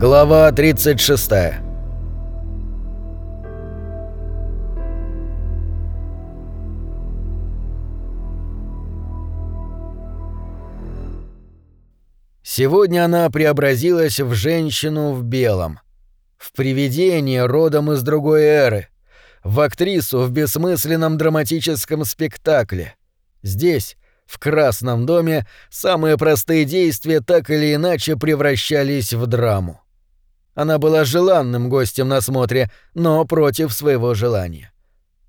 Глава 36 Сегодня она преобразилась в женщину в белом, в привидение родом из другой эры, в актрису в бессмысленном драматическом спектакле. Здесь, в Красном доме, самые простые действия так или иначе превращались в драму. Она была желанным гостем на смотре, но против своего желания.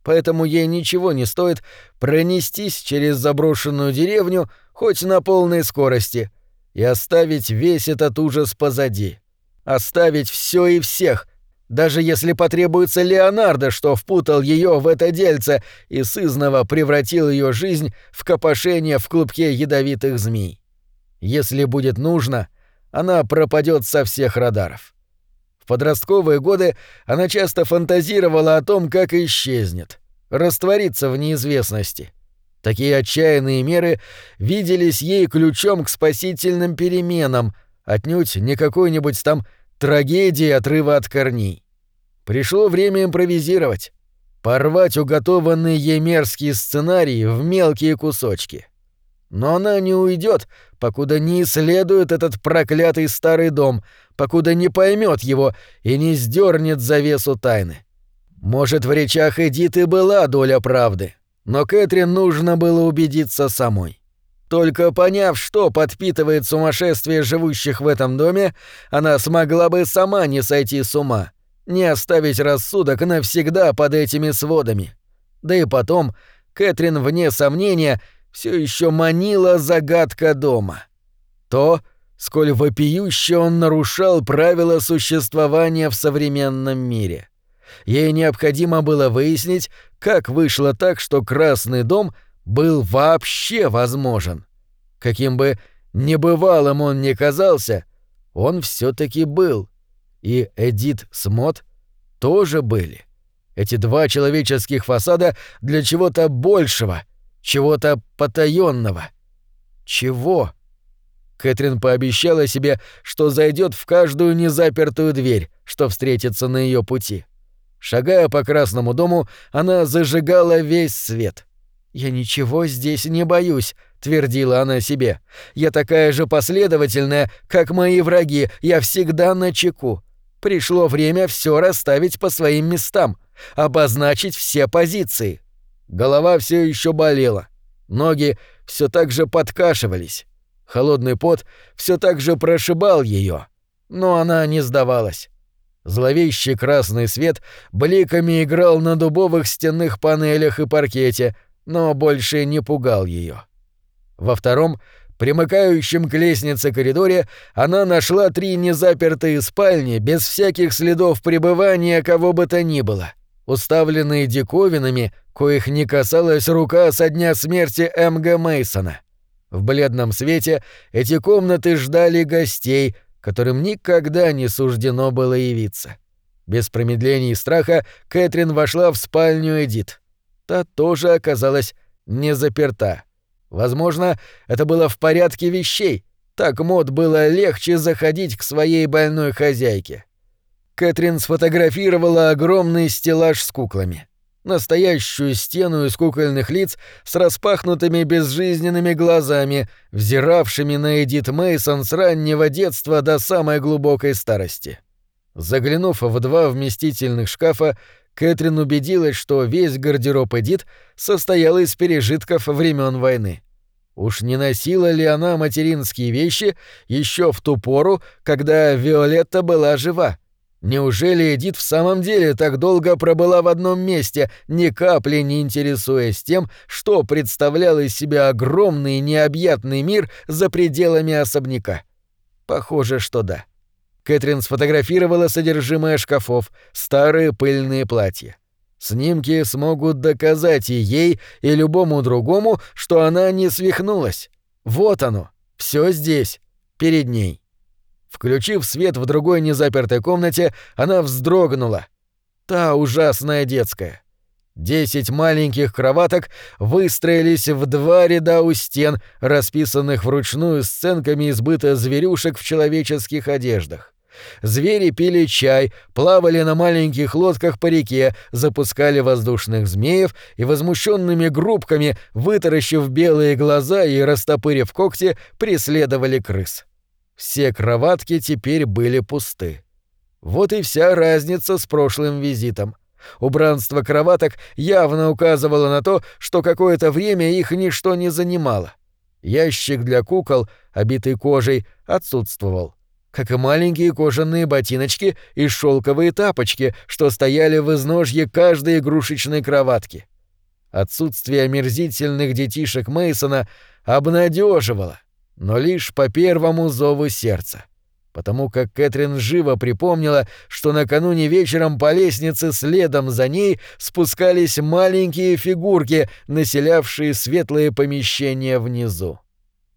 Поэтому ей ничего не стоит пронестись через заброшенную деревню хоть на полной скорости и оставить весь этот ужас позади. Оставить все и всех, даже если потребуется Леонардо, что впутал ее в это дельце и сызново превратил ее жизнь в копошение в клубке ядовитых змей. Если будет нужно, она пропадет со всех радаров подростковые годы она часто фантазировала о том, как исчезнет, растворится в неизвестности. Такие отчаянные меры виделись ей ключом к спасительным переменам, отнюдь не какой-нибудь там трагедии отрыва от корней. Пришло время импровизировать, порвать уготованный ей мерзкий сценарий в мелкие кусочки. Но она не уйдет, покуда не исследует этот проклятый старый дом, покуда не поймет его и не сдернет завесу тайны. Может, в речах Эдит и была доля правды, но Кэтрин нужно было убедиться самой. Только поняв, что подпитывает сумасшествие живущих в этом доме, она смогла бы сама не сойти с ума, не оставить рассудок навсегда под этими сводами. Да и потом, Кэтрин, вне сомнения, — все еще манила загадка дома. То, сколь вопиюще он нарушал правила существования в современном мире. Ей необходимо было выяснить, как вышло так, что Красный дом был вообще возможен. Каким бы небывалым он ни казался, он все таки был. И Эдит Смот тоже были. Эти два человеческих фасада для чего-то большего, чего-то потаенного. Чего? Кэтрин пообещала себе, что зайдет в каждую незапертую дверь, что встретится на ее пути. Шагая по Красному дому, она зажигала весь свет. «Я ничего здесь не боюсь», — твердила она себе. «Я такая же последовательная, как мои враги, я всегда на чеку. Пришло время все расставить по своим местам, обозначить все позиции». Голова все еще болела. Ноги все так же подкашивались. Холодный пот все так же прошибал ее. Но она не сдавалась. Зловещий красный свет бликами играл на дубовых стенных панелях и паркете, но больше не пугал ее. Во втором, примыкающем к лестнице коридоре, она нашла три незапертые спальни без всяких следов пребывания кого бы то ни было уставленные диковинами, коих не касалась рука со дня смерти М.Г. Мейсона. В бледном свете эти комнаты ждали гостей, которым никогда не суждено было явиться. Без промедлений и страха Кэтрин вошла в спальню Эдит. Та тоже оказалась не заперта. Возможно, это было в порядке вещей. Так Мод было легче заходить к своей больной хозяйке. Кэтрин сфотографировала огромный стеллаж с куклами. Настоящую стену из кукольных лиц с распахнутыми безжизненными глазами, взиравшими на Эдит Мейсон с раннего детства до самой глубокой старости. Заглянув в два вместительных шкафа, Кэтрин убедилась, что весь гардероб Эдит состоял из пережитков времен войны. Уж не носила ли она материнские вещи еще в ту пору, когда Виолетта была жива? Неужели Эдит в самом деле так долго пробыла в одном месте, ни капли не интересуясь тем, что представлял из себя огромный необъятный мир за пределами особняка? Похоже, что да. Кэтрин сфотографировала содержимое шкафов, старые пыльные платья. Снимки смогут доказать и ей, и любому другому, что она не свихнулась. Вот оно, все здесь, перед ней. Включив свет в другой незапертой комнате, она вздрогнула. Та ужасная детская. Десять маленьких кроваток выстроились в два ряда у стен, расписанных вручную сценками избыта зверюшек в человеческих одеждах. Звери пили чай, плавали на маленьких лодках по реке, запускали воздушных змеев и возмущенными группками, вытаращив белые глаза и растопырив когти, преследовали крыс. Все кроватки теперь были пусты. Вот и вся разница с прошлым визитом. Убранство кроваток явно указывало на то, что какое-то время их ничто не занимало. Ящик для кукол, обитый кожей, отсутствовал как и маленькие кожаные ботиночки и шелковые тапочки, что стояли в изножье каждой игрушечной кроватки. Отсутствие омерзительных детишек Мейсона обнадеживало, но лишь по первому зову сердца. Потому как Кэтрин живо припомнила, что накануне вечером по лестнице следом за ней спускались маленькие фигурки, населявшие светлые помещения внизу.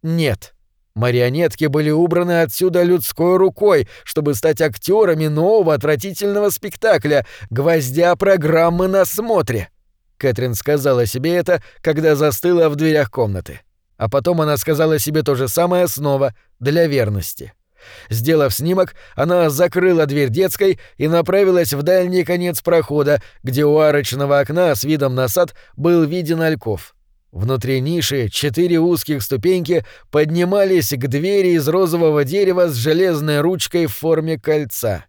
Нет, Марионетки были убраны отсюда людской рукой, чтобы стать актерами нового отвратительного спектакля, гвоздя программы на смотре. Кэтрин сказала себе это, когда застыла в дверях комнаты. А потом она сказала себе то же самое снова, для верности. Сделав снимок, она закрыла дверь детской и направилась в дальний конец прохода, где у арочного окна с видом на сад был виден альков. Внутри ниши четыре узких ступеньки поднимались к двери из розового дерева с железной ручкой в форме кольца.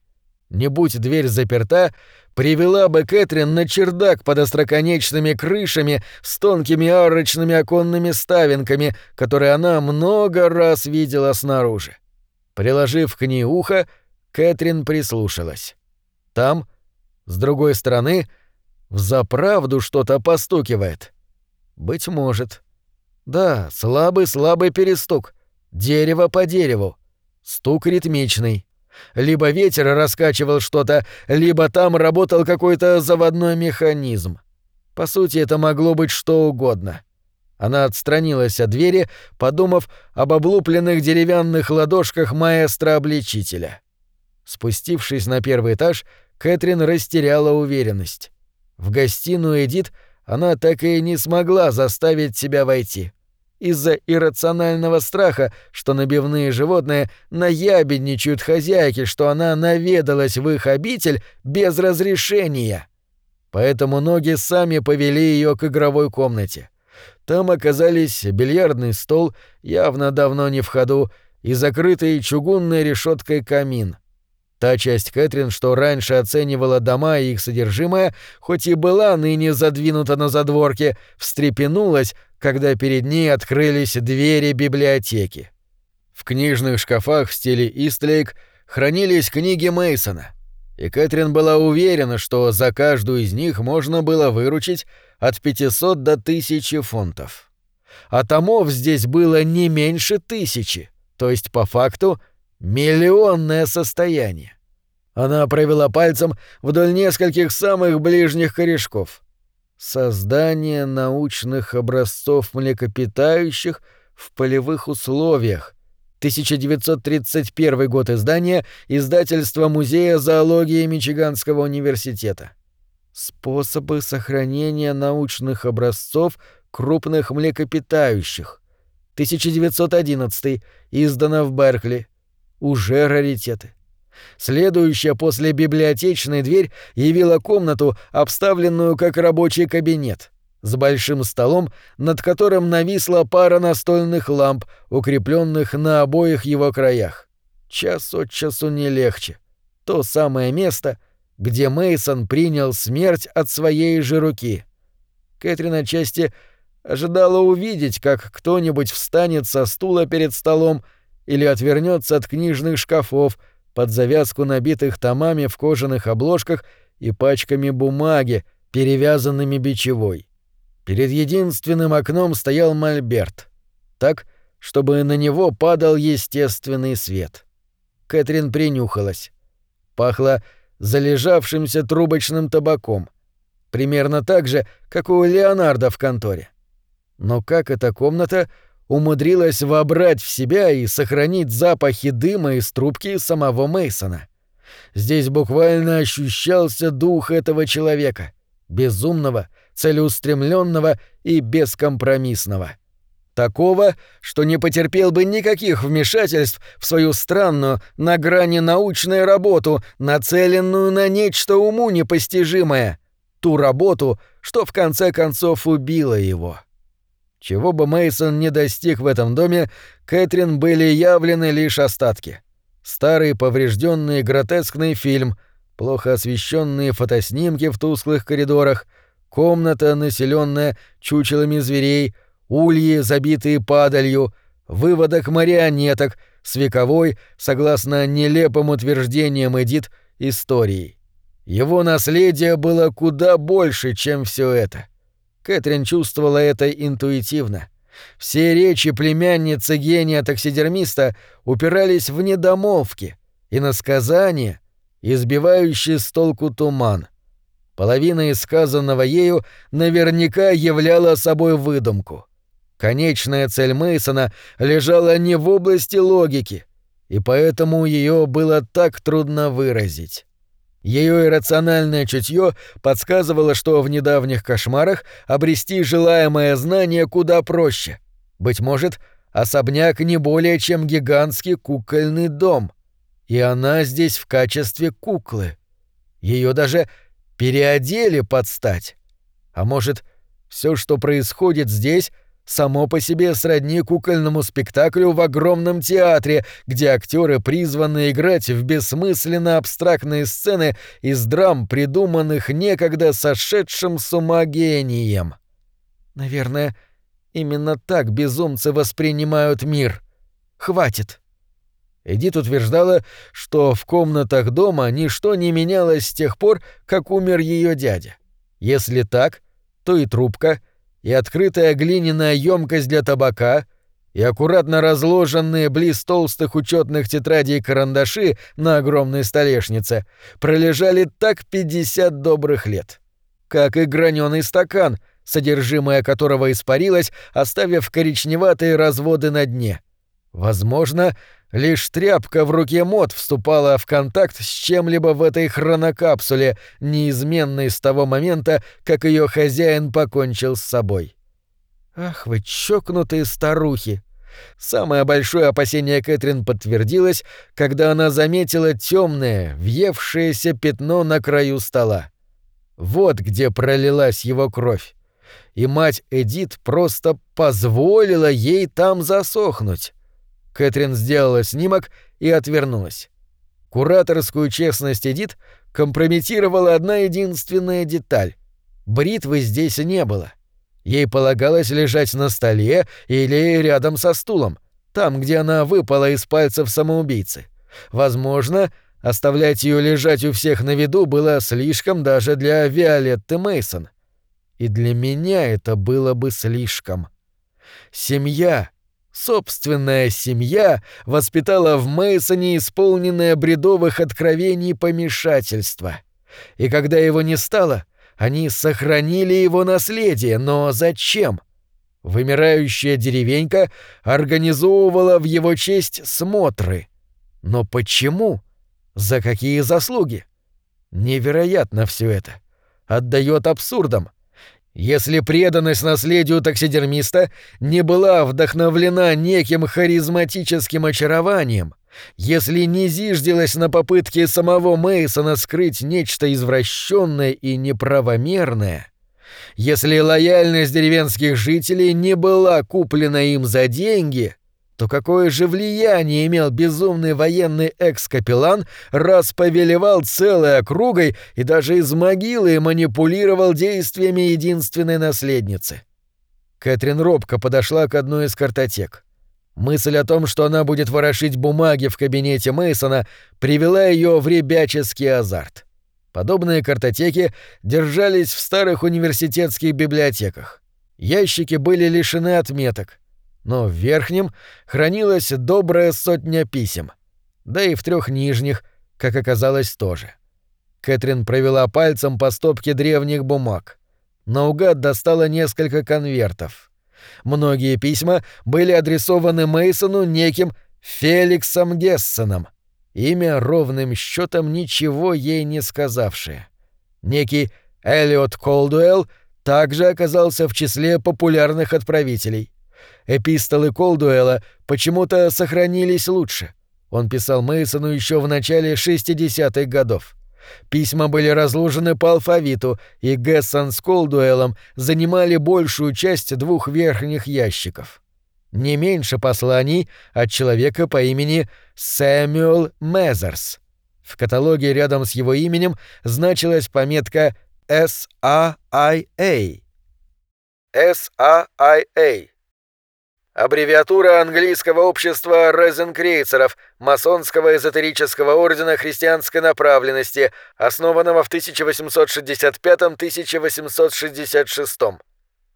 Не будь дверь заперта, привела бы Кэтрин на чердак под остроконечными крышами с тонкими арочными оконными ставинками, которые она много раз видела снаружи. Приложив к ней ухо, Кэтрин прислушалась. Там, с другой стороны, взаправду что-то постукивает. Быть может. Да, слабый-слабый перестук. Дерево по дереву. Стук ритмичный. Либо ветер раскачивал что-то, либо там работал какой-то заводной механизм. По сути, это могло быть что угодно. Она отстранилась от двери, подумав об облупленных деревянных ладошках маэстро-обличителя. Спустившись на первый этаж, Кэтрин растеряла уверенность. В гостиную Эдит — она так и не смогла заставить себя войти. Из-за иррационального страха, что набивные животные наябедничают хозяйке, что она наведалась в их обитель без разрешения. Поэтому ноги сами повели ее к игровой комнате. Там оказались бильярдный стол, явно давно не в ходу, и закрытый чугунной решеткой камин — Та часть Кэтрин, что раньше оценивала дома и их содержимое, хоть и была ныне задвинута на задворке, встрепенулась, когда перед ней открылись двери библиотеки. В книжных шкафах в стиле Истлейк хранились книги Мейсона, и Кэтрин была уверена, что за каждую из них можно было выручить от 500 до 1000 фунтов. А томов здесь было не меньше тысячи, то есть по факту миллионное состояние. Она провела пальцем вдоль нескольких самых ближних корешков. Создание научных образцов млекопитающих в полевых условиях. 1931 год издания, издательство Музея зоологии Мичиганского университета. Способы сохранения научных образцов крупных млекопитающих. 1911, издано в Беркли. Уже раритеты. Следующая после библиотечной дверь явила комнату, обставленную как рабочий кабинет, с большим столом, над которым нависла пара настольных ламп, укрепленных на обоих его краях. Час от часу не легче. То самое место, где Мейсон принял смерть от своей же руки. Кэтрин отчасти ожидала увидеть, как кто-нибудь встанет со стула перед столом или отвернется от книжных шкафов, под завязку набитых томами в кожаных обложках и пачками бумаги, перевязанными бичевой. Перед единственным окном стоял мольберт. Так, чтобы на него падал естественный свет. Кэтрин принюхалась. Пахло залежавшимся трубочным табаком. Примерно так же, как у Леонардо в конторе. Но как эта комната умудрилась вобрать в себя и сохранить запахи дыма из трубки самого Мейсона. Здесь буквально ощущался дух этого человека, безумного, целеустремленного и бескомпромиссного. Такого, что не потерпел бы никаких вмешательств в свою странную, на грани научную работу, нацеленную на нечто уму непостижимое. Ту работу, что в конце концов убила его. Чего бы Мейсон не достиг в этом доме, Кэтрин были явлены лишь остатки. Старый поврежденный гротескный фильм, плохо освещенные фотоснимки в тусклых коридорах, комната, населенная чучелами зверей, ульи, забитые падалью, выводок марионеток с вековой, согласно нелепым утверждениям Эдит, историей. Его наследие было куда больше, чем все это. Кэтрин чувствовала это интуитивно. Все речи племянницы гения-таксидермиста упирались в недомолвки и на сказания, избивающие с толку туман. Половина сказанного ею наверняка являла собой выдумку. Конечная цель Мейсона лежала не в области логики, и поэтому ее было так трудно выразить. Ее иррациональное чутье подсказывало, что в недавних кошмарах обрести желаемое знание куда проще. Быть может, особняк не более чем гигантский кукольный дом. И она здесь в качестве куклы. Ее даже переодели под стать. А может, все, что происходит здесь, само по себе сродни кукольному спектаклю в огромном театре, где актеры призваны играть в бессмысленно абстрактные сцены из драм, придуманных некогда сошедшим с ума гением. Наверное, именно так безумцы воспринимают мир. Хватит. Эдит утверждала, что в комнатах дома ничто не менялось с тех пор, как умер ее дядя. Если так, то и трубка — и открытая глиняная емкость для табака, и аккуратно разложенные близ толстых учетных тетрадей карандаши на огромной столешнице пролежали так 50 добрых лет. Как и граненый стакан, содержимое которого испарилось, оставив коричневатые разводы на дне. Возможно, Лишь тряпка в руке Мот вступала в контакт с чем-либо в этой хронокапсуле, неизменной с того момента, как ее хозяин покончил с собой. «Ах вы чокнутые старухи!» Самое большое опасение Кэтрин подтвердилось, когда она заметила темное, въевшееся пятно на краю стола. Вот где пролилась его кровь. И мать Эдит просто позволила ей там засохнуть. Кэтрин сделала снимок и отвернулась. Кураторскую честность Эдит компрометировала одна единственная деталь. Бритвы здесь не было. Ей полагалось лежать на столе или рядом со стулом, там, где она выпала из пальцев самоубийцы. Возможно, оставлять ее лежать у всех на виду было слишком даже для Виолетты Мейсон. И для меня это было бы слишком. Семья Собственная семья воспитала в Мейсоне исполненное бредовых откровений помешательства. И когда его не стало, они сохранили его наследие, но зачем? Вымирающая деревенька организовывала в его честь смотры. Но почему? За какие заслуги? Невероятно все это. Отдает абсурдом. Если преданность наследию таксидермиста не была вдохновлена неким харизматическим очарованием, если не зиждилась на попытке самого Мейсона скрыть нечто извращенное и неправомерное, если лояльность деревенских жителей не была куплена им за деньги, то какое же влияние имел безумный военный экс-капеллан, раз повелевал целой округой и даже из могилы манипулировал действиями единственной наследницы? Кэтрин робко подошла к одной из картотек. Мысль о том, что она будет ворошить бумаги в кабинете Мейсона, привела ее в ребяческий азарт. Подобные картотеки держались в старых университетских библиотеках. Ящики были лишены отметок — но в верхнем хранилась добрая сотня писем, да и в трех нижних, как оказалось, тоже. Кэтрин провела пальцем по стопке древних бумаг. Наугад достала несколько конвертов. Многие письма были адресованы Мейсону неким Феликсом Гессеном, имя ровным счетом ничего ей не сказавшее. Некий Эллиот Колдуэлл также оказался в числе популярных отправителей. Эпистолы Колдуэла почему-то сохранились лучше. Он писал Мейсону еще в начале 60-х годов. Письма были разложены по алфавиту, и Гессон с Колдуэлом занимали большую часть двух верхних ящиков. Не меньше посланий от человека по имени Сэмюэл Мезерс. В каталоге рядом с его именем значилась пометка SAIA. SAIA. Аббревиатура английского общества розенкрейцеров, масонского эзотерического ордена христианской направленности, основанного в 1865-1866.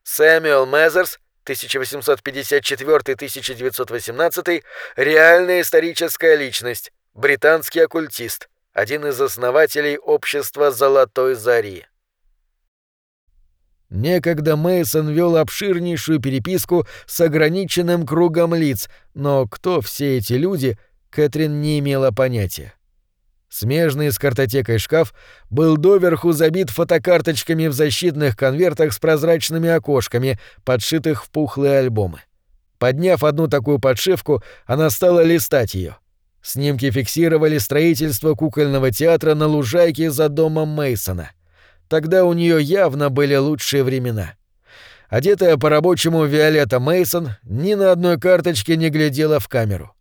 Сэмюэл Мезерс, 1854-1918, реальная историческая личность, британский оккультист, один из основателей общества Золотой Зари. Некогда Мейсон вел обширнейшую переписку с ограниченным кругом лиц, но кто все эти люди, Кэтрин не имела понятия. Смежный с картотекой шкаф был доверху забит фотокарточками в защитных конвертах с прозрачными окошками, подшитых в пухлые альбомы. Подняв одну такую подшивку, она стала листать ее. Снимки фиксировали строительство кукольного театра на лужайке за домом Мейсона. Тогда у нее явно были лучшие времена. Одетая по-рабочему Виолетта Мейсон ни на одной карточке не глядела в камеру.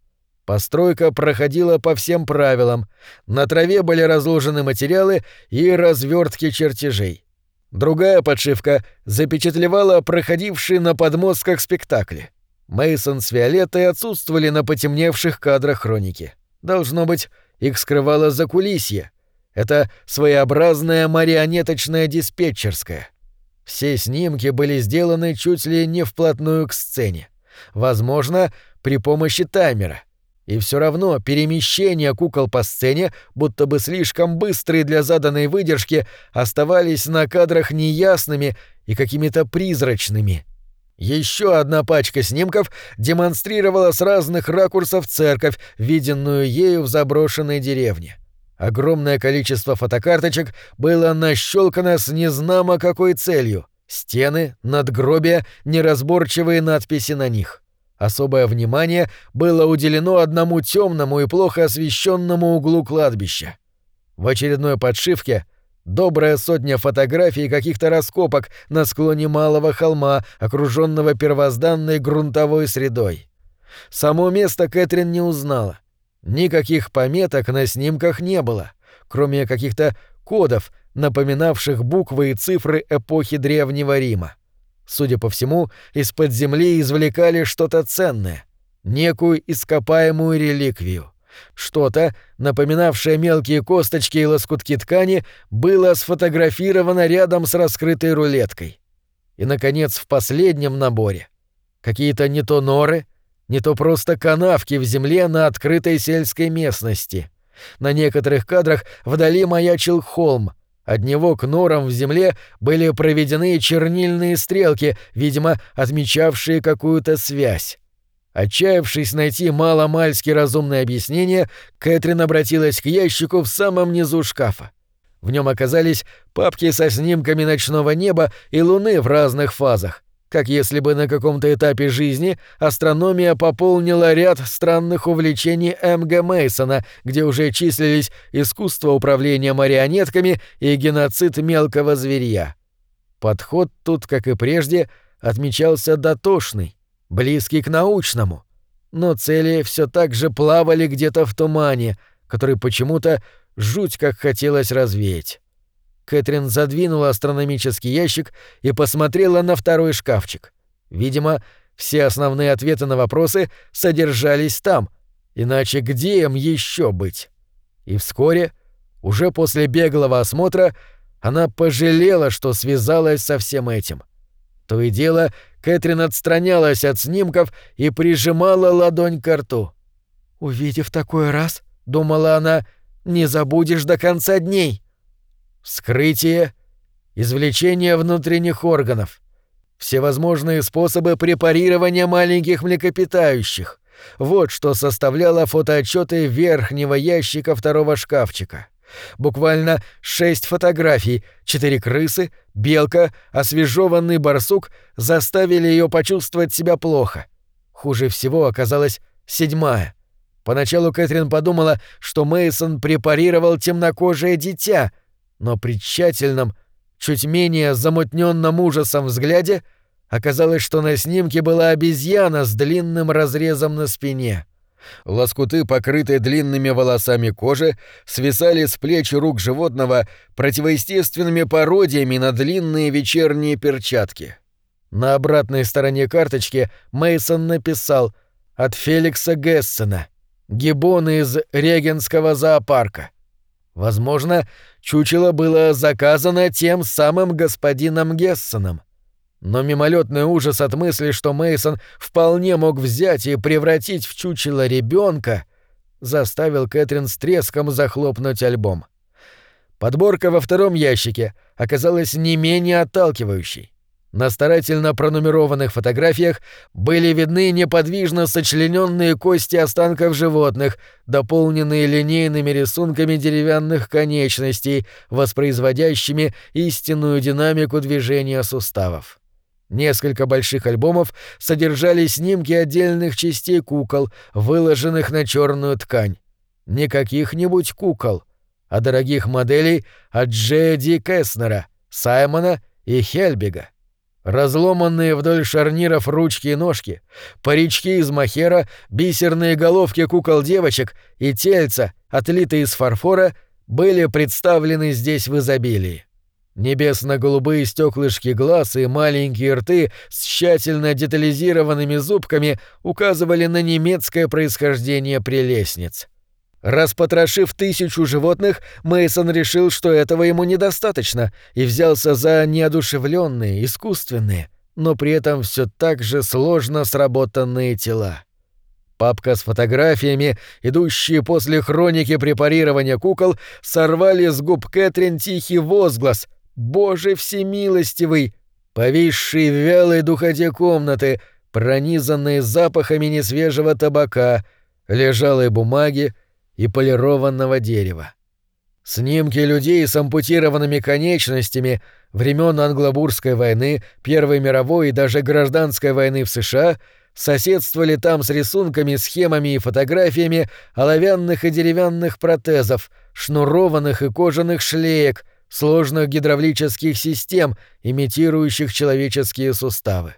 Постройка проходила по всем правилам. На траве были разложены материалы и развертки чертежей. Другая подшивка запечатлевала проходившие на подмостках спектакли. Мейсон с Виолеттой отсутствовали на потемневших кадрах хроники. Должно быть, их скрывало закулисье, это своеобразная марионеточная диспетчерская. Все снимки были сделаны чуть ли не вплотную к сцене. Возможно, при помощи таймера. И все равно перемещения кукол по сцене, будто бы слишком быстрые для заданной выдержки, оставались на кадрах неясными и какими-то призрачными. Еще одна пачка снимков демонстрировала с разных ракурсов церковь, виденную ею в заброшенной деревне. Огромное количество фотокарточек было нащелкано с незнамо какой целью. Стены, надгробия, неразборчивые надписи на них. Особое внимание было уделено одному темному и плохо освещенному углу кладбища. В очередной подшивке добрая сотня фотографий каких-то раскопок на склоне малого холма, окруженного первозданной грунтовой средой. Само место Кэтрин не узнала. Никаких пометок на снимках не было, кроме каких-то кодов, напоминавших буквы и цифры эпохи Древнего Рима. Судя по всему, из-под земли извлекали что-то ценное, некую ископаемую реликвию. Что-то, напоминавшее мелкие косточки и лоскутки ткани, было сфотографировано рядом с раскрытой рулеткой. И, наконец, в последнем наборе — какие-то не то норы, не то просто канавки в земле на открытой сельской местности. На некоторых кадрах вдали маячил холм. От него к норам в земле были проведены чернильные стрелки, видимо, отмечавшие какую-то связь. Отчаявшись найти маломальски разумное объяснение, Кэтрин обратилась к ящику в самом низу шкафа. В нем оказались папки со снимками ночного неба и луны в разных фазах, как если бы на каком-то этапе жизни астрономия пополнила ряд странных увлечений М.Г. Мейсона, где уже числились искусство управления марионетками и геноцид мелкого зверья. Подход тут, как и прежде, отмечался дотошный, близкий к научному, но цели все так же плавали где-то в тумане, который почему-то жуть как хотелось развеять. Кэтрин задвинула астрономический ящик и посмотрела на второй шкафчик. Видимо, все основные ответы на вопросы содержались там, иначе где им еще быть? И вскоре, уже после беглого осмотра, она пожалела, что связалась со всем этим. То и дело, Кэтрин отстранялась от снимков и прижимала ладонь к рту. «Увидев такой раз, — думала она, — не забудешь до конца дней». Вскрытие, извлечение внутренних органов, всевозможные способы препарирования маленьких млекопитающих. Вот что составляло фотоотчеты верхнего ящика второго шкафчика. Буквально шесть фотографий, четыре крысы, белка, освежеванный барсук заставили ее почувствовать себя плохо. Хуже всего оказалась седьмая. Поначалу Кэтрин подумала, что Мейсон препарировал темнокожее дитя, но при тщательном, чуть менее замутненном ужасом взгляде оказалось, что на снимке была обезьяна с длинным разрезом на спине. Лоскуты, покрытые длинными волосами кожи, свисали с плеч рук животного противоестественными пародиями на длинные вечерние перчатки. На обратной стороне карточки Мейсон написал «От Феликса Гессена. Гиббон из Регенского зоопарка». Возможно, чучело было заказано тем самым господином Гессеном. Но мимолетный ужас от мысли, что Мейсон вполне мог взять и превратить в чучело ребенка, заставил Кэтрин с треском захлопнуть альбом. Подборка во втором ящике оказалась не менее отталкивающей. На старательно пронумерованных фотографиях были видны неподвижно сочлененные кости останков животных, дополненные линейными рисунками деревянных конечностей, воспроизводящими истинную динамику движения суставов. Несколько больших альбомов содержали снимки отдельных частей кукол, выложенных на черную ткань. Не каких-нибудь кукол, а дорогих моделей от Джеди Кеснера, Саймона и Хельбига. Разломанные вдоль шарниров ручки и ножки, парички из махера, бисерные головки кукол-девочек и тельца, отлитые из фарфора, были представлены здесь в изобилии. Небесно-голубые стеклышки глаз и маленькие рты с тщательно детализированными зубками указывали на немецкое происхождение прелестниц. Распотрошив тысячу животных, Мейсон решил, что этого ему недостаточно, и взялся за неодушевленные, искусственные, но при этом все так же сложно сработанные тела. Папка с фотографиями, идущие после хроники препарирования кукол, сорвали с губ Кэтрин тихий возглас, Боже всемилостивый, повисший в вялой духоте комнаты, пронизанные запахами несвежего табака, лежалой бумаги и полированного дерева. Снимки людей с ампутированными конечностями времен Англобурской войны, Первой мировой и даже Гражданской войны в США соседствовали там с рисунками, схемами и фотографиями оловянных и деревянных протезов, шнурованных и кожаных шлеек — сложных гидравлических систем, имитирующих человеческие суставы.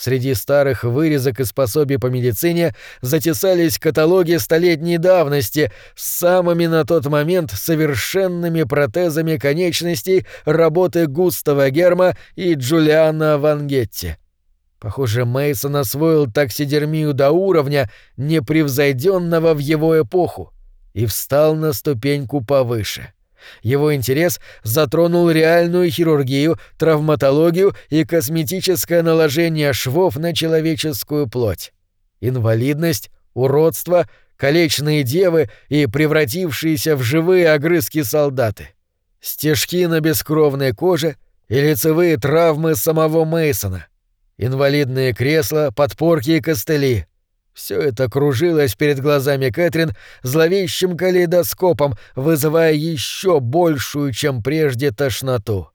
Среди старых вырезок и пособий по медицине затесались каталоги столетней давности с самыми на тот момент совершенными протезами конечностей работы Густава Герма и Джулиана Вангетти. Похоже, Мейсон освоил таксидермию до уровня, непревзойденного в его эпоху, и встал на ступеньку повыше. — его интерес затронул реальную хирургию, травматологию и косметическое наложение швов на человеческую плоть. Инвалидность, уродство, колечные девы и превратившиеся в живые огрызки солдаты. Стежки на бескровной коже и лицевые травмы самого Мейсона. Инвалидные кресла, подпорки и костыли. Все это кружилось перед глазами Кэтрин зловещим калейдоскопом, вызывая еще большую, чем прежде, тошноту.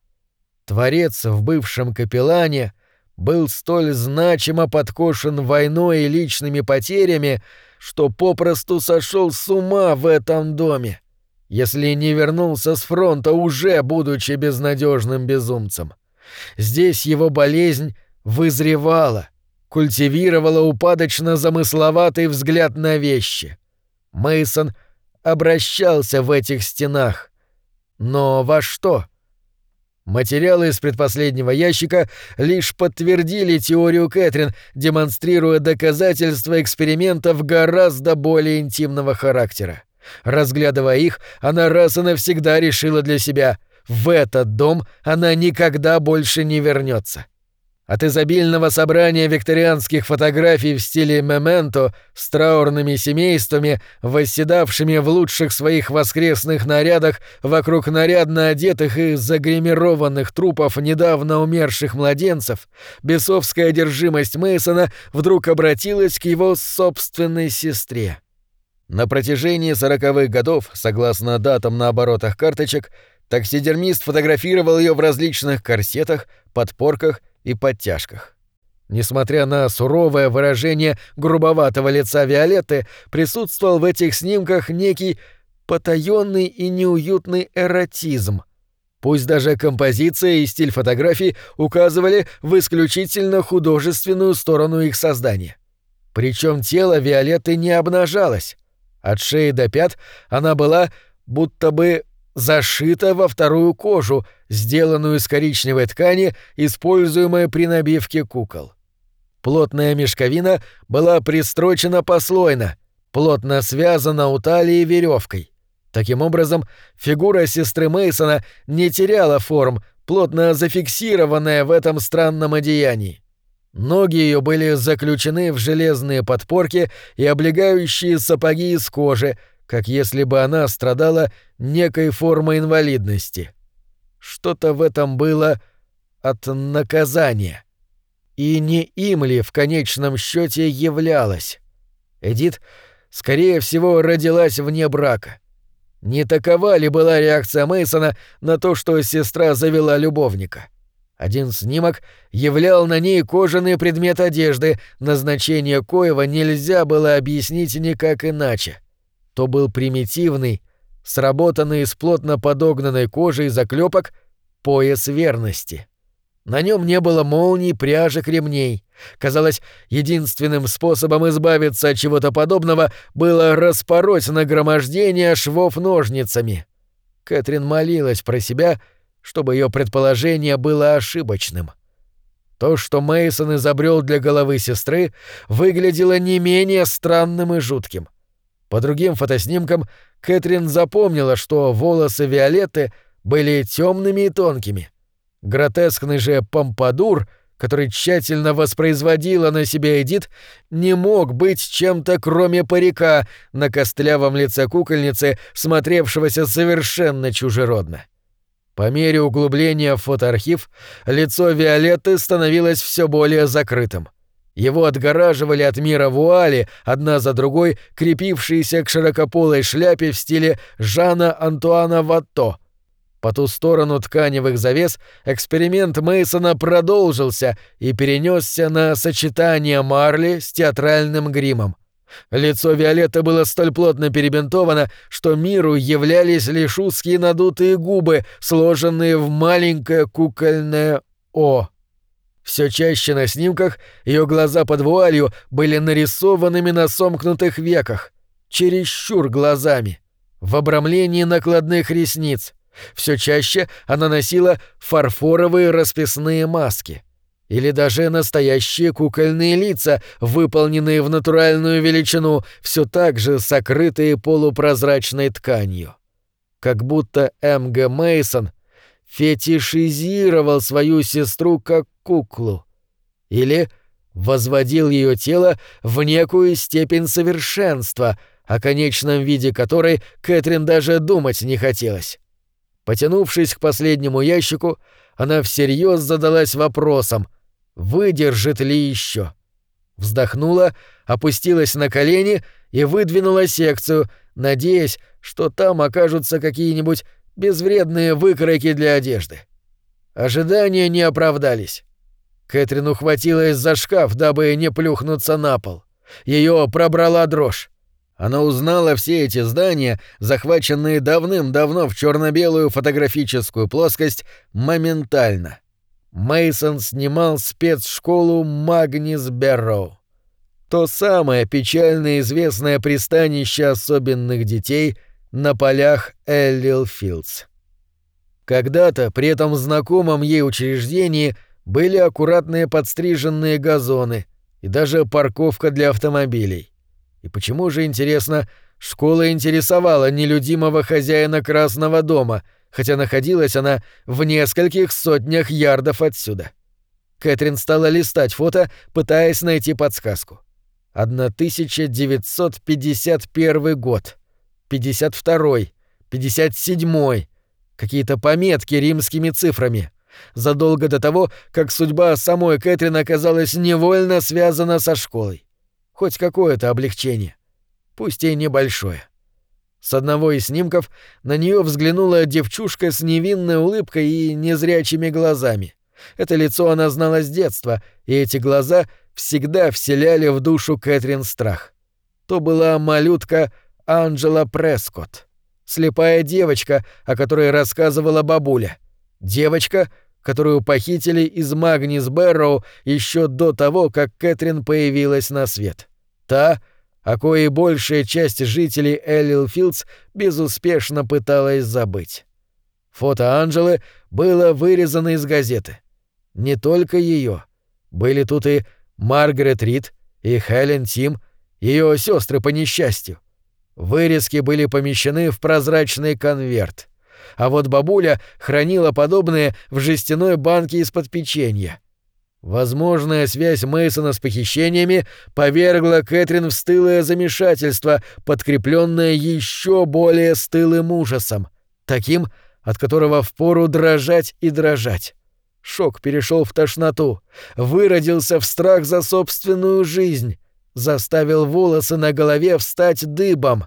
Творец в бывшем капеллане был столь значимо подкошен войной и личными потерями, что попросту сошел с ума в этом доме, если не вернулся с фронта уже будучи безнадежным безумцем. Здесь его болезнь вызревала — культивировала упадочно-замысловатый взгляд на вещи. Мейсон обращался в этих стенах. Но во что? Материалы из предпоследнего ящика лишь подтвердили теорию Кэтрин, демонстрируя доказательства экспериментов гораздо более интимного характера. Разглядывая их, она раз и навсегда решила для себя — в этот дом она никогда больше не вернется. От изобильного собрания викторианских фотографий в стиле «Мементо» с траурными семействами, восседавшими в лучших своих воскресных нарядах вокруг нарядно одетых и загримированных трупов недавно умерших младенцев, бесовская одержимость Мейсона вдруг обратилась к его собственной сестре. На протяжении сороковых годов, согласно датам на оборотах карточек, таксидермист фотографировал ее в различных корсетах, подпорках и подтяжках. Несмотря на суровое выражение грубоватого лица Виолетты, присутствовал в этих снимках некий потаенный и неуютный эротизм. Пусть даже композиция и стиль фотографий указывали в исключительно художественную сторону их создания. Причем тело Виолетты не обнажалось. От шеи до пят она была будто бы зашита во вторую кожу, сделанную из коричневой ткани, используемой при набивке кукол. Плотная мешковина была пристрочена послойно, плотно связана у талии веревкой. Таким образом, фигура сестры Мейсона не теряла форм, плотно зафиксированная в этом странном одеянии. Ноги ее были заключены в железные подпорки и облегающие сапоги из кожи, как если бы она страдала некой формой инвалидности. Что-то в этом было от наказания. И не им ли в конечном счете являлась? Эдит, скорее всего, родилась вне брака. Не такова ли была реакция Мейсона на то, что сестра завела любовника? — один снимок являл на ней кожаный предмет одежды, назначение коего нельзя было объяснить никак иначе. То был примитивный, сработанный из плотно подогнанной кожи и заклепок пояс верности. На нем не было молний, пряжек, ремней. Казалось, единственным способом избавиться от чего-то подобного было распороть нагромождение швов ножницами. Кэтрин молилась про себя — чтобы ее предположение было ошибочным. То, что Мейсон изобрел для головы сестры, выглядело не менее странным и жутким. По другим фотоснимкам Кэтрин запомнила, что волосы Виолетты были темными и тонкими. Гротескный же помпадур, который тщательно воспроизводила на себе Эдит, не мог быть чем-то кроме парика на костлявом лице кукольницы, смотревшегося совершенно чужеродно. — по мере углубления в фотоархив лицо Виолетты становилось все более закрытым. Его отгораживали от мира вуали, одна за другой, крепившиеся к широкополой шляпе в стиле Жана Антуана Ватто. По ту сторону тканевых завес эксперимент Мейсона продолжился и перенесся на сочетание марли с театральным гримом. Лицо Виолетты было столь плотно перебинтовано, что миру являлись лишь узкие надутые губы, сложенные в маленькое кукольное «О». Все чаще на снимках ее глаза под вуалью были нарисованными на сомкнутых веках, чересчур глазами, в обрамлении накладных ресниц. Все чаще она носила фарфоровые расписные маски или даже настоящие кукольные лица, выполненные в натуральную величину, все так же сокрытые полупрозрачной тканью. Как будто М.Г. Мейсон фетишизировал свою сестру как куклу. Или возводил ее тело в некую степень совершенства, о конечном виде которой Кэтрин даже думать не хотелось. Потянувшись к последнему ящику, она всерьез задалась вопросом, Выдержит ли еще? Вздохнула, опустилась на колени и выдвинула секцию, надеясь, что там окажутся какие-нибудь безвредные выкройки для одежды. Ожидания не оправдались. Кэтрин ухватилась за шкаф, дабы не плюхнуться на пол. Ее пробрала дрожь. Она узнала все эти здания, захваченные давным-давно в черно-белую фотографическую плоскость, моментально. Мейсон снимал спецшколу Магнис Берроу. То самое печально известное пристанище особенных детей на полях Эллил Филдс. Когда-то при этом знакомом ей учреждении были аккуратные подстриженные газоны и даже парковка для автомобилей. И почему же, интересно, школа интересовала нелюдимого хозяина Красного дома — хотя находилась она в нескольких сотнях ярдов отсюда. Кэтрин стала листать фото, пытаясь найти подсказку. 1951 год, 52 57 какие-то пометки римскими цифрами. Задолго до того, как судьба самой Кэтрин оказалась невольно связана со школой. Хоть какое-то облегчение. пусть и небольшое. С одного из снимков на нее взглянула девчушка с невинной улыбкой и незрячими глазами. Это лицо она знала с детства, и эти глаза всегда вселяли в душу Кэтрин страх. То была малютка Анджела Прескотт, слепая девочка, о которой рассказывала бабуля. Девочка, которую похитили из Магнис Бэрроу еще до того, как Кэтрин появилась на свет. Та, о коей большая часть жителей Эллил Филдс безуспешно пыталась забыть. Фото Анджелы было вырезано из газеты. Не только ее. Были тут и Маргарет Рид, и Хелен Тим, ее сестры по несчастью. Вырезки были помещены в прозрачный конверт. А вот бабуля хранила подобные в жестяной банке из-под печенья. Возможная связь Мейсона с похищениями повергла Кэтрин в стылое замешательство, подкрепленное еще более стылым ужасом, таким, от которого впору дрожать и дрожать. Шок перешел в тошноту, выродился в страх за собственную жизнь, заставил волосы на голове встать дыбом.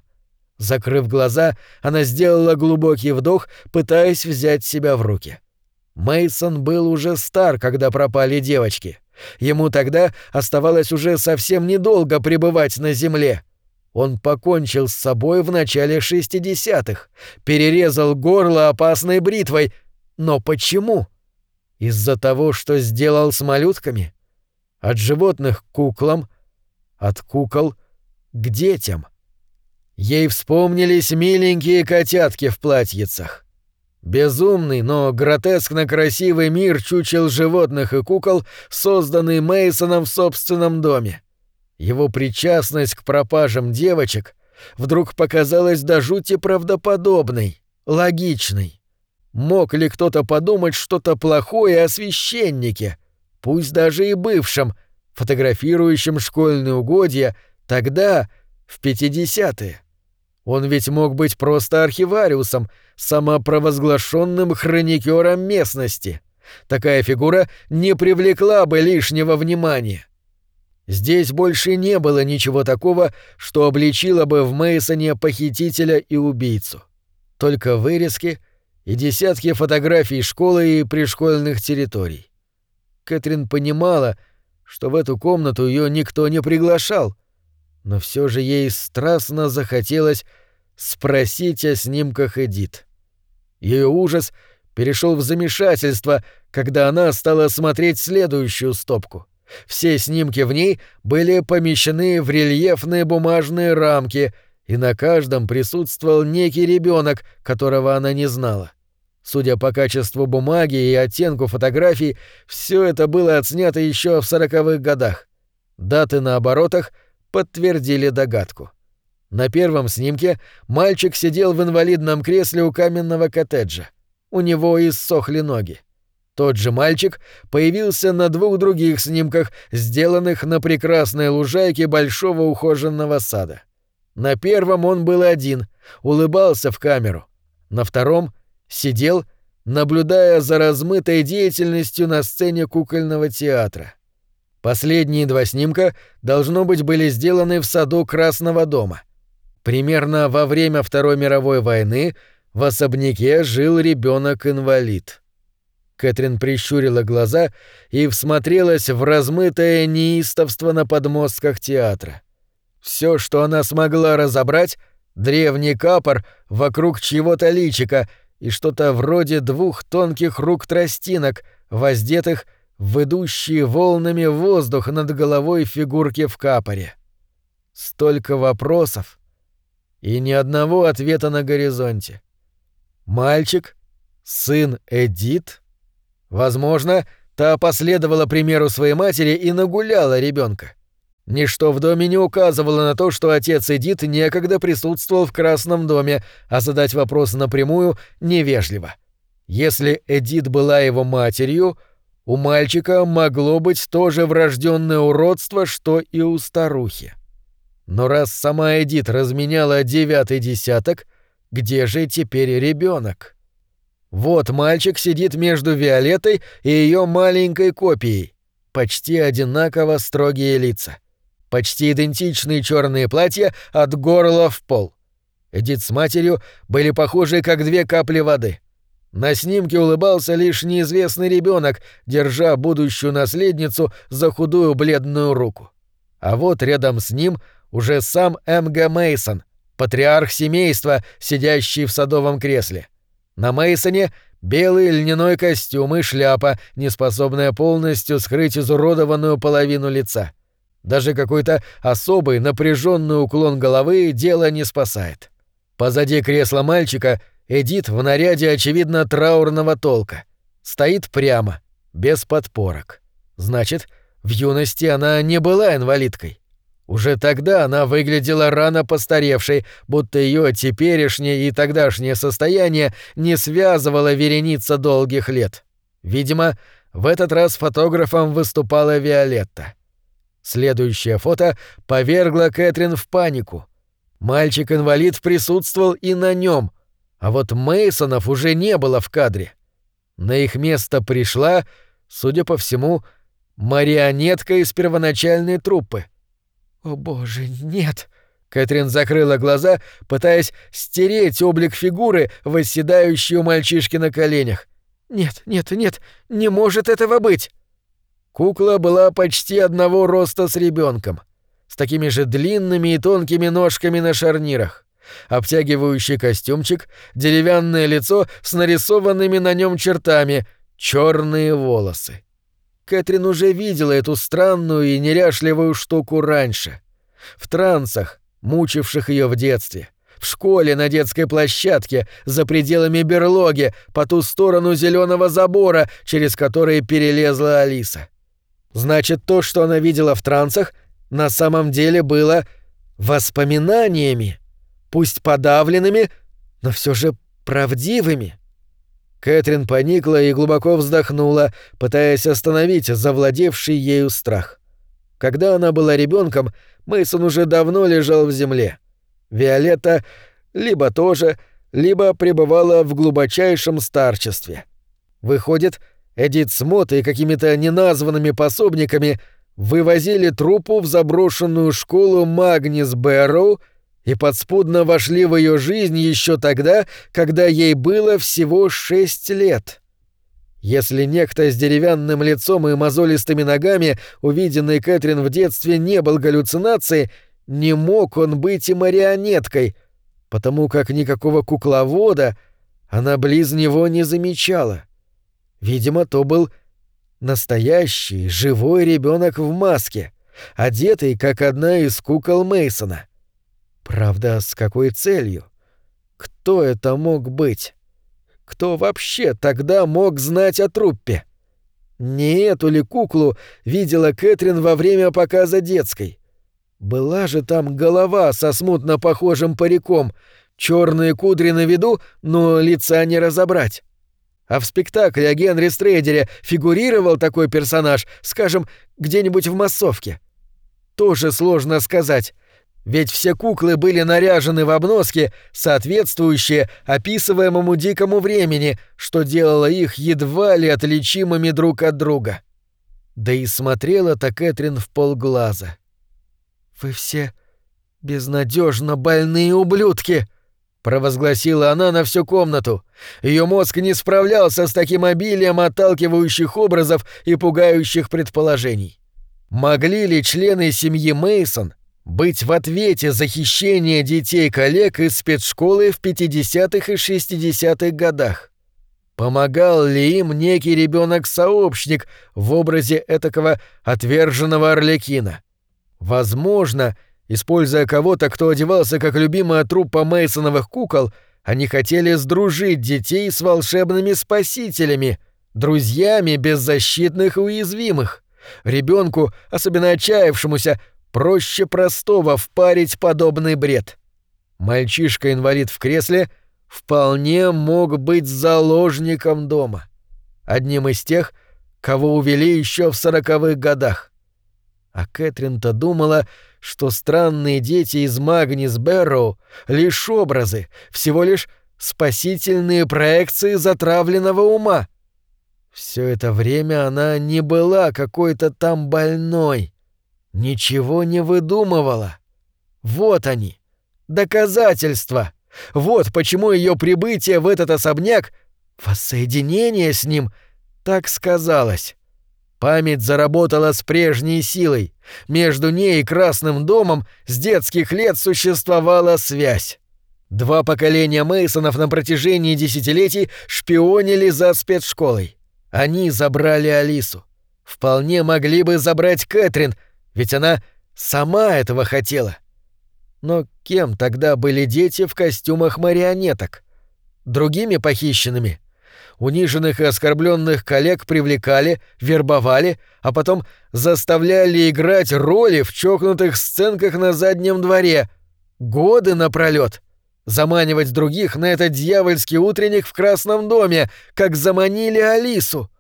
Закрыв глаза, она сделала глубокий вдох, пытаясь взять себя в руки. Мейсон был уже стар, когда пропали девочки. Ему тогда оставалось уже совсем недолго пребывать на земле. Он покончил с собой в начале 60-х, перерезал горло опасной бритвой. Но почему? Из-за того, что сделал с малютками? От животных к куклам, от кукол к детям. Ей вспомнились миленькие котятки в платьицах. Безумный, но гротескно красивый мир чучел животных и кукол, созданный Мейсоном в собственном доме. Его причастность к пропажам девочек вдруг показалась до жути правдоподобной, логичной. Мог ли кто-то подумать что-то плохое о священнике, пусть даже и бывшем, фотографирующем школьные угодья тогда, в 50-е? Он ведь мог быть просто архивариусом, самопровозглашенным хроникером местности. Такая фигура не привлекла бы лишнего внимания. Здесь больше не было ничего такого, что обличило бы в Мейсоне похитителя и убийцу. Только вырезки и десятки фотографий школы и пришкольных территорий. Кэтрин понимала, что в эту комнату ее никто не приглашал, но все же ей страстно захотелось спросить о снимках Эдит. Ее ужас перешел в замешательство, когда она стала смотреть следующую стопку. Все снимки в ней были помещены в рельефные бумажные рамки, и на каждом присутствовал некий ребенок, которого она не знала. Судя по качеству бумаги и оттенку фотографий, все это было отснято еще в сороковых годах. Даты на оборотах подтвердили догадку. На первом снимке мальчик сидел в инвалидном кресле у каменного коттеджа. У него иссохли ноги. Тот же мальчик появился на двух других снимках, сделанных на прекрасной лужайке большого ухоженного сада. На первом он был один, улыбался в камеру. На втором сидел, наблюдая за размытой деятельностью на сцене кукольного театра. Последние два снимка, должно быть, были сделаны в саду Красного дома. Примерно во время Второй мировой войны в особняке жил ребенок-инвалид. Кэтрин прищурила глаза и всмотрелась в размытое неистовство на подмостках театра. Все, что она смогла разобрать, древний капор вокруг чьего-то личика и что-то вроде двух тонких рук тростинок, воздетых в идущие волнами воздух над головой фигурки в капоре. Столько вопросов, и ни одного ответа на горизонте. Мальчик? Сын Эдит? Возможно, та последовала примеру своей матери и нагуляла ребенка. Ничто в доме не указывало на то, что отец Эдит некогда присутствовал в Красном доме, а задать вопрос напрямую невежливо. Если Эдит была его матерью, у мальчика могло быть то же врожденное уродство, что и у старухи. Но раз сама Эдит разменяла девятый десяток, где же теперь ребенок? Вот мальчик сидит между Виолеттой и ее маленькой копией. Почти одинаково строгие лица. почти идентичные черные платья от горла в пол. Эдит с матерью были похожи как две капли воды. На снимке улыбался лишь неизвестный ребенок, держа будущую наследницу за худую бледную руку. А вот рядом с ним уже сам М.Г. Мейсон, патриарх семейства, сидящий в садовом кресле. На Мейсоне белый льняной костюм и шляпа, не способная полностью скрыть изуродованную половину лица. Даже какой-то особый напряженный уклон головы дело не спасает. Позади кресла мальчика Эдит в наряде очевидно траурного толка. Стоит прямо, без подпорок. Значит, в юности она не была инвалидкой. Уже тогда она выглядела рано постаревшей, будто ее теперешнее и тогдашнее состояние не связывало вереница долгих лет. Видимо, в этот раз фотографом выступала Виолетта. Следующее фото повергло Кэтрин в панику. Мальчик-инвалид присутствовал и на нем, а вот Мейсонов уже не было в кадре. На их место пришла, судя по всему, марионетка из первоначальной труппы — «О боже, нет!» Кэтрин закрыла глаза, пытаясь стереть облик фигуры, восседающей у мальчишки на коленях. «Нет, нет, нет, не может этого быть!» Кукла была почти одного роста с ребенком, с такими же длинными и тонкими ножками на шарнирах. Обтягивающий костюмчик, деревянное лицо с нарисованными на нем чертами, черные волосы. Кэтрин уже видела эту странную и неряшливую штуку раньше. В трансах, мучивших ее в детстве. В школе на детской площадке, за пределами берлоги, по ту сторону зеленого забора, через который перелезла Алиса. Значит, то, что она видела в трансах, на самом деле было воспоминаниями, пусть подавленными, но все же правдивыми. Кэтрин поникла и глубоко вздохнула, пытаясь остановить завладевший ею страх. Когда она была ребенком, Мейсон уже давно лежал в земле. Виолетта либо тоже, либо пребывала в глубочайшем старчестве. Выходит, Эдит с Мот и какими-то неназванными пособниками вывозили трупу в заброшенную школу Магнис Бэрроу и подспудно вошли в ее жизнь еще тогда, когда ей было всего шесть лет. Если некто с деревянным лицом и мозолистыми ногами, увиденный Кэтрин в детстве, не был галлюцинацией, не мог он быть и марионеткой, потому как никакого кукловода она близ него не замечала. Видимо, то был настоящий, живой ребенок в маске, одетый, как одна из кукол Мейсона. Правда, с какой целью? Кто это мог быть? Кто вообще тогда мог знать о труппе? Не эту ли куклу видела Кэтрин во время показа детской? Была же там голова со смутно похожим париком, черные кудри на виду, но лица не разобрать. А в спектакле о Генри Стрейдере фигурировал такой персонаж, скажем, где-нибудь в массовке. Тоже сложно сказать ведь все куклы были наряжены в обноски, соответствующие описываемому дикому времени, что делало их едва ли отличимыми друг от друга. Да и смотрела-то Кэтрин в полглаза. «Вы все безнадежно больные ублюдки!» — провозгласила она на всю комнату. Ее мозг не справлялся с таким обилием отталкивающих образов и пугающих предположений. Могли ли члены семьи Мейсон быть в ответе за хищение детей-коллег из спецшколы в 50-х и 60-х годах. Помогал ли им некий ребенок-сообщник в образе этакого отверженного Орликина? Возможно, используя кого-то, кто одевался как любимая труппа Мейсоновых кукол, они хотели сдружить детей с волшебными спасителями, друзьями беззащитных и уязвимых. Ребенку, особенно отчаявшемуся, Проще простого впарить подобный бред. Мальчишка-инвалид в кресле вполне мог быть заложником дома. Одним из тех, кого увели еще в сороковых годах. А Кэтрин-то думала, что странные дети из Магнис Бэрроу — лишь образы, всего лишь спасительные проекции затравленного ума. Все это время она не была какой-то там больной — ничего не выдумывала. Вот они, доказательства. Вот почему ее прибытие в этот особняк, воссоединение с ним, так сказалось. Память заработала с прежней силой. Между ней и Красным домом с детских лет существовала связь. Два поколения Мейсонов на протяжении десятилетий шпионили за спецшколой. Они забрали Алису. Вполне могли бы забрать Кэтрин, ведь она сама этого хотела. Но кем тогда были дети в костюмах марионеток? Другими похищенными? Униженных и оскорбленных коллег привлекали, вербовали, а потом заставляли играть роли в чокнутых сценках на заднем дворе. Годы напролет. Заманивать других на этот дьявольский утренник в Красном доме, как заманили Алису.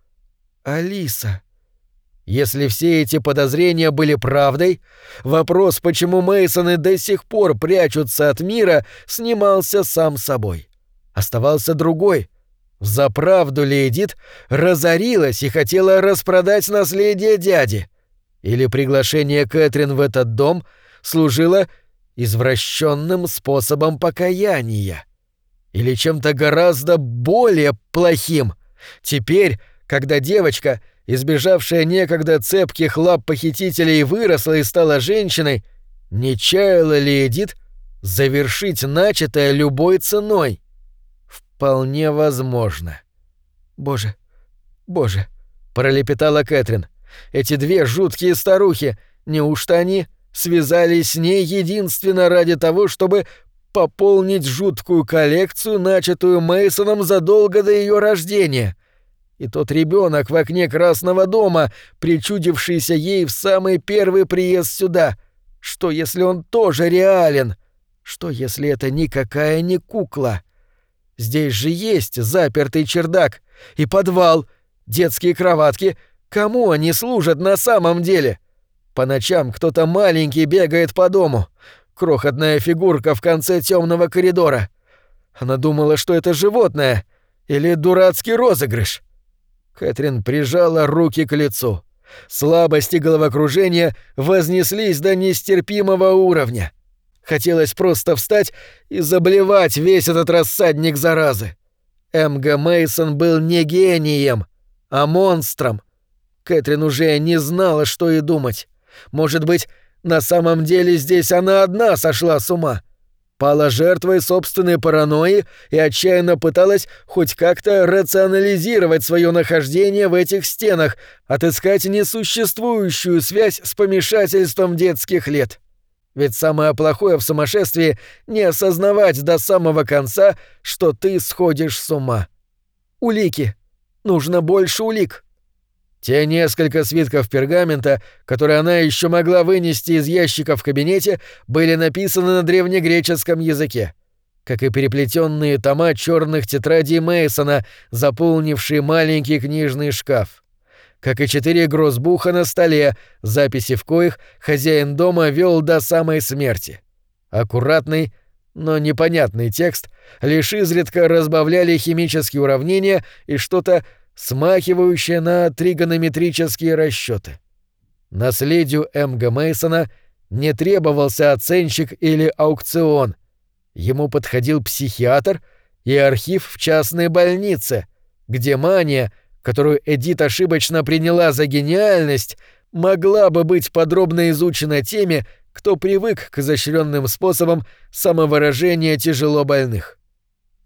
Алиса. Если все эти подозрения были правдой, вопрос, почему Мейсоны до сих пор прячутся от мира, снимался сам собой. Оставался другой. За правду ли Эдит разорилась и хотела распродать наследие дяди? Или приглашение Кэтрин в этот дом служило извращенным способом покаяния? Или чем-то гораздо более плохим? Теперь, когда девочка — избежавшая некогда цепких лап похитителей, выросла и стала женщиной, не чаяла ли Эдит завершить начатое любой ценой? Вполне возможно. «Боже, боже», — пролепетала Кэтрин, — «эти две жуткие старухи, неужто они связались с ней единственно ради того, чтобы пополнить жуткую коллекцию, начатую Мейсоном задолго до ее рождения?» И тот ребенок в окне Красного дома, причудившийся ей в самый первый приезд сюда. Что, если он тоже реален? Что, если это никакая не кукла? Здесь же есть запертый чердак и подвал, детские кроватки. Кому они служат на самом деле? По ночам кто-то маленький бегает по дому. Крохотная фигурка в конце темного коридора. Она думала, что это животное или дурацкий розыгрыш. Кэтрин прижала руки к лицу. Слабость и головокружение вознеслись до нестерпимого уровня. Хотелось просто встать и заблевать весь этот рассадник заразы. Эмга Мейсон был не гением, а монстром. Кэтрин уже не знала, что и думать. Может быть, на самом деле здесь она одна сошла с ума пала жертвой собственной паранойи и отчаянно пыталась хоть как-то рационализировать свое нахождение в этих стенах, отыскать несуществующую связь с помешательством детских лет. Ведь самое плохое в сумасшествии — не осознавать до самого конца, что ты сходишь с ума. Улики. Нужно больше улик. Те несколько свитков пергамента, которые она еще могла вынести из ящика в кабинете, были написаны на древнегреческом языке, как и переплетенные тома черных тетрадей Мейсона, заполнившие маленький книжный шкаф. Как и четыре грозбуха на столе, записи в коих хозяин дома вел до самой смерти. Аккуратный, но непонятный текст лишь изредка разбавляли химические уравнения и что-то смахивающее на тригонометрические расчеты. Наследию М.Г. Мейсона не требовался оценщик или аукцион. Ему подходил психиатр и архив в частной больнице, где мания, которую Эдит ошибочно приняла за гениальность, могла бы быть подробно изучена теми, кто привык к изощренным способам самовыражения тяжело больных.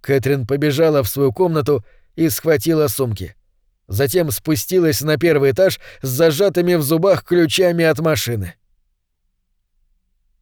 Кэтрин побежала в свою комнату и схватила сумки затем спустилась на первый этаж с зажатыми в зубах ключами от машины.